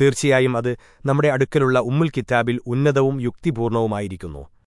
തീർച്ചയായും അത് നമ്മുടെ അടുക്കലുള്ള ഉമ്മുൽ കിതാബിൽ ഉന്നതവും യുക്തിപൂർണവുമായിരിക്കുന്നു.